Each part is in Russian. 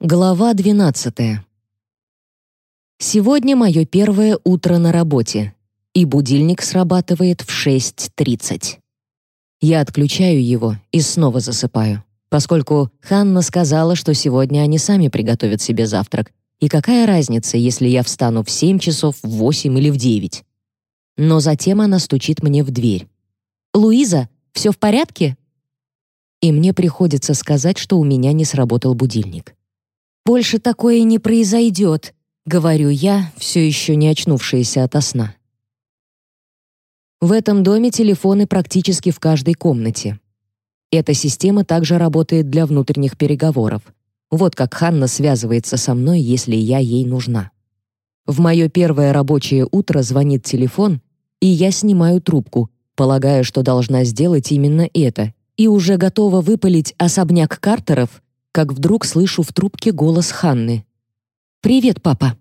Глава 12. Сегодня мое первое утро на работе, и будильник срабатывает в 6.30. Я отключаю его и снова засыпаю, поскольку Ханна сказала, что сегодня они сами приготовят себе завтрак, и какая разница, если я встану в 7 часов, в 8 или в 9. Но затем она стучит мне в дверь. «Луиза, все в порядке?» И мне приходится сказать, что у меня не сработал будильник. «Больше такое не произойдет», — говорю я, все еще не очнувшаяся ото сна. В этом доме телефоны практически в каждой комнате. Эта система также работает для внутренних переговоров. Вот как Ханна связывается со мной, если я ей нужна. В мое первое рабочее утро звонит телефон, и я снимаю трубку, полагая, что должна сделать именно это, и уже готова выпалить особняк Картеров, как вдруг слышу в трубке голос Ханны. «Привет, папа».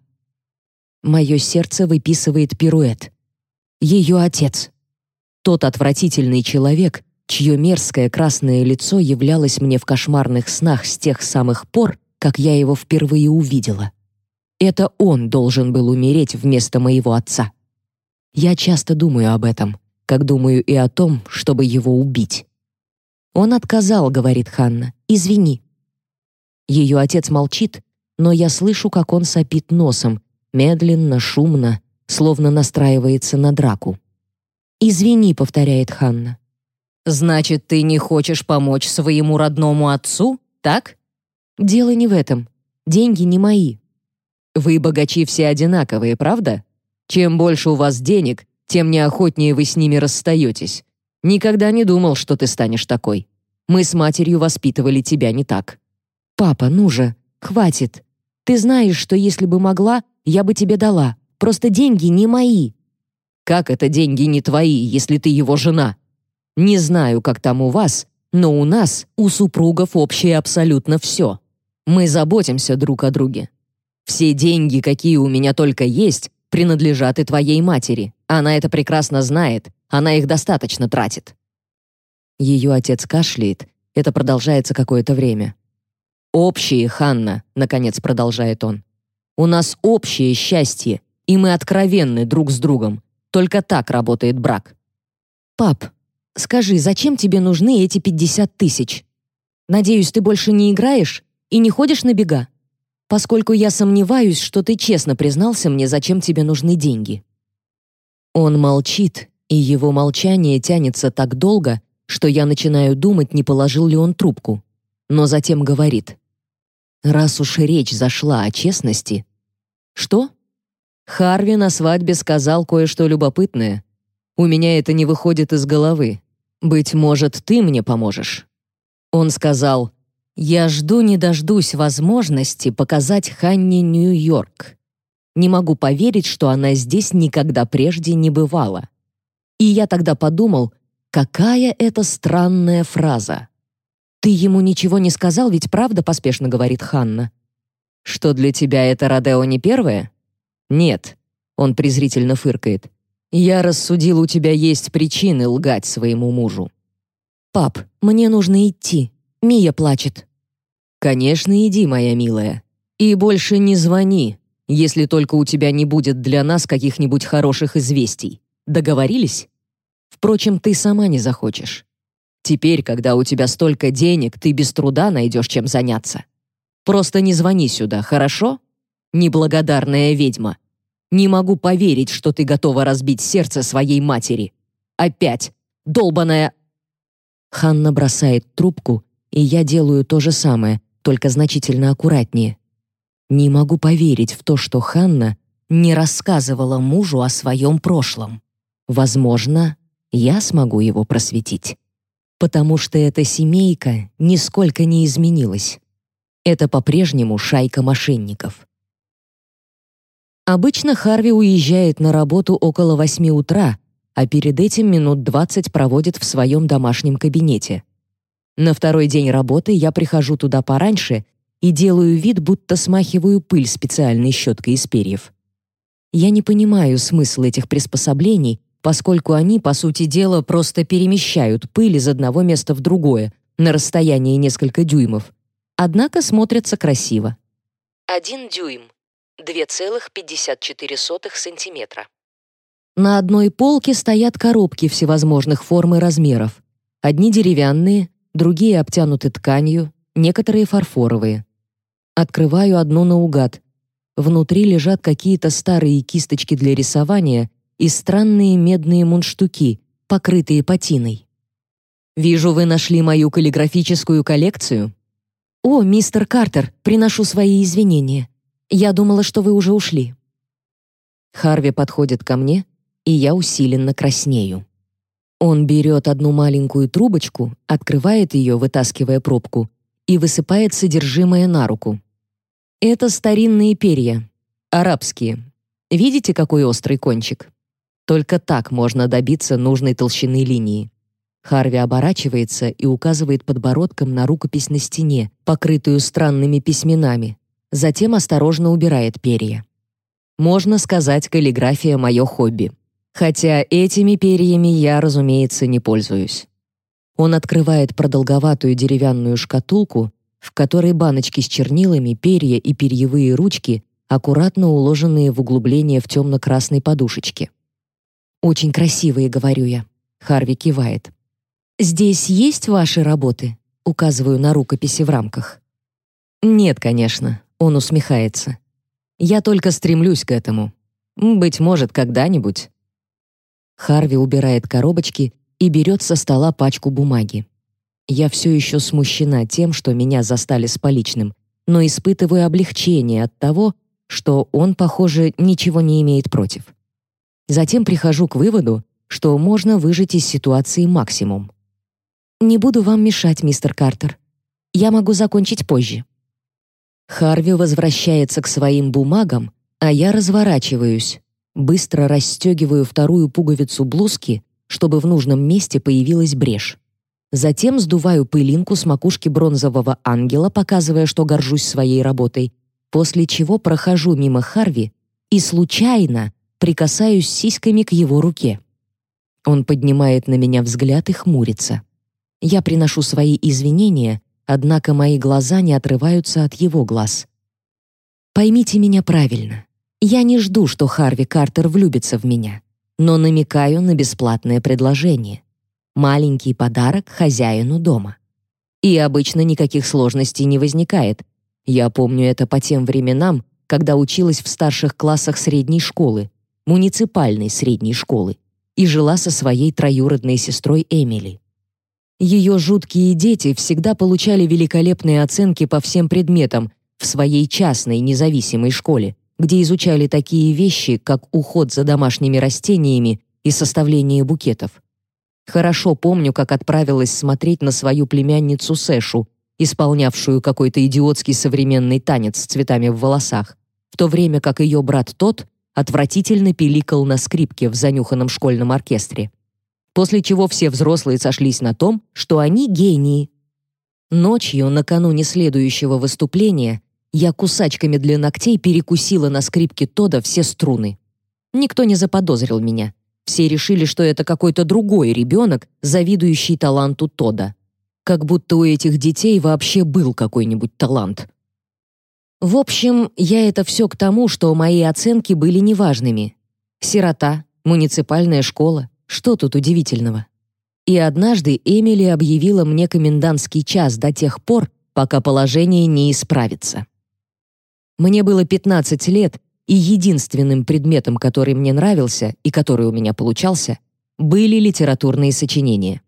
Мое сердце выписывает пируэт. Ее отец. Тот отвратительный человек, чье мерзкое красное лицо являлось мне в кошмарных снах с тех самых пор, как я его впервые увидела. Это он должен был умереть вместо моего отца. Я часто думаю об этом, как думаю и о том, чтобы его убить. Он отказал, говорит Ханна. Извини. Ее отец молчит, но я слышу, как он сопит носом, медленно, шумно, словно настраивается на драку. «Извини», — повторяет Ханна. «Значит, ты не хочешь помочь своему родному отцу, так?» «Дело не в этом. Деньги не мои». «Вы, богачи, все одинаковые, правда? Чем больше у вас денег, тем неохотнее вы с ними расстаетесь. Никогда не думал, что ты станешь такой. Мы с матерью воспитывали тебя не так». «Папа, ну же, хватит. Ты знаешь, что если бы могла, я бы тебе дала. Просто деньги не мои». «Как это деньги не твои, если ты его жена?» «Не знаю, как там у вас, но у нас, у супругов, общее абсолютно все. Мы заботимся друг о друге. Все деньги, какие у меня только есть, принадлежат и твоей матери. Она это прекрасно знает, она их достаточно тратит». Ее отец кашляет, это продолжается какое-то время. «Общие, Ханна», — наконец продолжает он. «У нас общее счастье, и мы откровенны друг с другом. Только так работает брак». «Пап, скажи, зачем тебе нужны эти 50 тысяч? Надеюсь, ты больше не играешь и не ходишь на бега? Поскольку я сомневаюсь, что ты честно признался мне, зачем тебе нужны деньги». Он молчит, и его молчание тянется так долго, что я начинаю думать, не положил ли он трубку. Но затем говорит. Раз уж речь зашла о честности... Что? Харви на свадьбе сказал кое-что любопытное. У меня это не выходит из головы. Быть может, ты мне поможешь. Он сказал, «Я жду не дождусь возможности показать Ханне Нью-Йорк. Не могу поверить, что она здесь никогда прежде не бывала». И я тогда подумал, какая это странная фраза. «Ты ему ничего не сказал, ведь правда?» — поспешно говорит Ханна. «Что для тебя это Родео не первое?» «Нет», — он презрительно фыркает. «Я рассудил, у тебя есть причины лгать своему мужу». «Пап, мне нужно идти. Мия плачет». «Конечно, иди, моя милая. И больше не звони, если только у тебя не будет для нас каких-нибудь хороших известий. Договорились? Впрочем, ты сама не захочешь. Теперь, когда у тебя столько денег, ты без труда найдешь чем заняться. Просто не звони сюда, хорошо? Неблагодарная ведьма. Не могу поверить, что ты готова разбить сердце своей матери. Опять. долбаная. Ханна бросает трубку, и я делаю то же самое, только значительно аккуратнее. Не могу поверить в то, что Ханна не рассказывала мужу о своем прошлом. Возможно, я смогу его просветить потому что эта семейка нисколько не изменилась. Это по-прежнему шайка мошенников. Обычно Харви уезжает на работу около восьми утра, а перед этим минут двадцать проводит в своем домашнем кабинете. На второй день работы я прихожу туда пораньше и делаю вид, будто смахиваю пыль специальной щеткой из перьев. Я не понимаю смысл этих приспособлений поскольку они, по сути дела, просто перемещают пыль из одного места в другое на расстоянии несколько дюймов. Однако смотрятся красиво. 1 дюйм, 2,54 сантиметра. На одной полке стоят коробки всевозможных форм и размеров. Одни деревянные, другие обтянуты тканью, некоторые фарфоровые. Открываю одну наугад. Внутри лежат какие-то старые кисточки для рисования и странные медные мундштуки, покрытые патиной. «Вижу, вы нашли мою каллиграфическую коллекцию». «О, мистер Картер, приношу свои извинения. Я думала, что вы уже ушли». Харви подходит ко мне, и я усиленно краснею. Он берет одну маленькую трубочку, открывает ее, вытаскивая пробку, и высыпает содержимое на руку. Это старинные перья, арабские. Видите, какой острый кончик? Только так можно добиться нужной толщины линии. Харви оборачивается и указывает подбородком на рукопись на стене, покрытую странными письменами. Затем осторожно убирает перья. Можно сказать, каллиграфия — мое хобби. Хотя этими перьями я, разумеется, не пользуюсь. Он открывает продолговатую деревянную шкатулку, в которой баночки с чернилами, перья и перьевые ручки, аккуратно уложенные в углубление в темно-красной подушечке. «Очень красивые», — говорю я. Харви кивает. «Здесь есть ваши работы?» — указываю на рукописи в рамках. «Нет, конечно», — он усмехается. «Я только стремлюсь к этому. Быть может, когда-нибудь». Харви убирает коробочки и берет со стола пачку бумаги. Я все еще смущена тем, что меня застали с поличным, но испытываю облегчение от того, что он, похоже, ничего не имеет против. Затем прихожу к выводу, что можно выжать из ситуации максимум. «Не буду вам мешать, мистер Картер. Я могу закончить позже». Харви возвращается к своим бумагам, а я разворачиваюсь, Быстро расстегиваю вторую пуговицу блузки, чтобы в нужном месте появилась брешь. Затем сдуваю пылинку с макушки бронзового ангела, показывая, что горжусь своей работой, после чего прохожу мимо Харви и случайно прикасаюсь сиськами к его руке. Он поднимает на меня взгляд и хмурится. Я приношу свои извинения, однако мои глаза не отрываются от его глаз. Поймите меня правильно. Я не жду, что Харви Картер влюбится в меня, но намекаю на бесплатное предложение. Маленький подарок хозяину дома. И обычно никаких сложностей не возникает. Я помню это по тем временам, когда училась в старших классах средней школы, муниципальной средней школы, и жила со своей троюродной сестрой Эмили. Ее жуткие дети всегда получали великолепные оценки по всем предметам в своей частной независимой школе, где изучали такие вещи, как уход за домашними растениями и составление букетов. Хорошо помню, как отправилась смотреть на свою племянницу Сэшу, исполнявшую какой-то идиотский современный танец с цветами в волосах, в то время как ее брат тот отвратительно пиликал на скрипке в занюханном школьном оркестре. После чего все взрослые сошлись на том, что они гении. Ночью, накануне следующего выступления, я кусачками для ногтей перекусила на скрипке Тода все струны. Никто не заподозрил меня. Все решили, что это какой-то другой ребенок, завидующий таланту Тода. Как будто у этих детей вообще был какой-нибудь талант. В общем, я это все к тому, что мои оценки были неважными. Сирота, муниципальная школа. Что тут удивительного? И однажды Эмили объявила мне комендантский час до тех пор, пока положение не исправится. Мне было 15 лет, и единственным предметом, который мне нравился и который у меня получался, были литературные сочинения.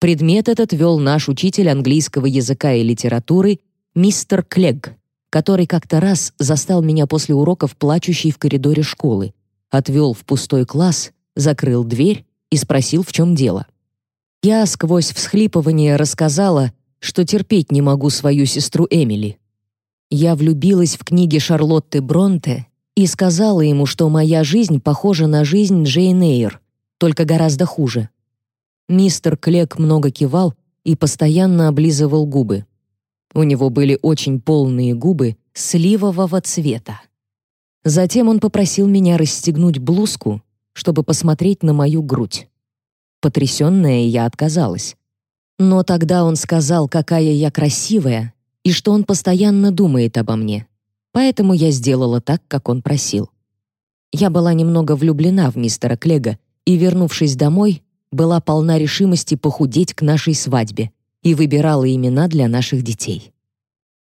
Предмет этот вел наш учитель английского языка и литературы мистер Клегг, который как-то раз застал меня после уроков плачущей в коридоре школы, отвел в пустой класс, закрыл дверь и спросил, в чем дело. Я сквозь всхлипывание рассказала, что терпеть не могу свою сестру Эмили, я влюбилась в книги Шарлотты Бронте и сказала ему, что моя жизнь похожа на жизнь Джейн Эйр, только гораздо хуже. Мистер Клек много кивал и постоянно облизывал губы. У него были очень полные губы сливового цвета. Затем он попросил меня расстегнуть блузку, чтобы посмотреть на мою грудь. Потрясённая, я отказалась. Но тогда он сказал, какая я красивая, и что он постоянно думает обо мне. поэтому я сделала так, как он просил. Я была немного влюблена в мистера Клега и, вернувшись домой, была полна решимости похудеть к нашей свадьбе и выбирала имена для наших детей.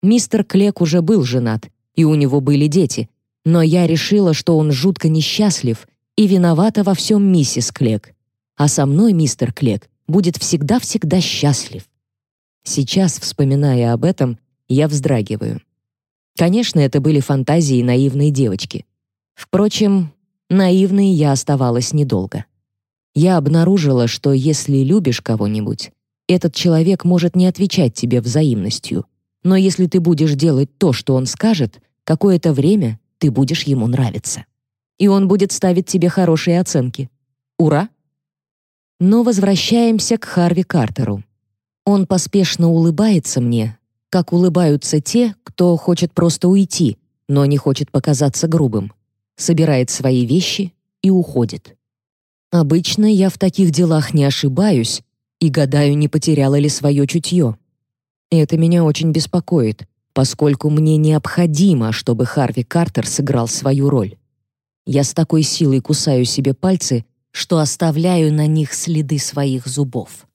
Мистер Клег уже был женат, и у него были дети, но я решила, что он жутко несчастлив и виновата во всем миссис Клег. А со мной мистер Клег будет всегда-всегда счастлив. Сейчас, вспоминая об этом, я вздрагиваю. Конечно, это были фантазии наивной девочки. Впрочем, наивной я оставалась недолго. Я обнаружила, что если любишь кого-нибудь, этот человек может не отвечать тебе взаимностью, но если ты будешь делать то, что он скажет, какое-то время ты будешь ему нравиться. И он будет ставить тебе хорошие оценки. Ура! Но возвращаемся к Харви Картеру. Он поспешно улыбается мне, как улыбаются те, кто хочет просто уйти, но не хочет показаться грубым. Собирает свои вещи и уходит. Обычно я в таких делах не ошибаюсь и гадаю, не потеряла ли свое чутье. Это меня очень беспокоит, поскольку мне необходимо, чтобы Харви Картер сыграл свою роль. Я с такой силой кусаю себе пальцы, что оставляю на них следы своих зубов.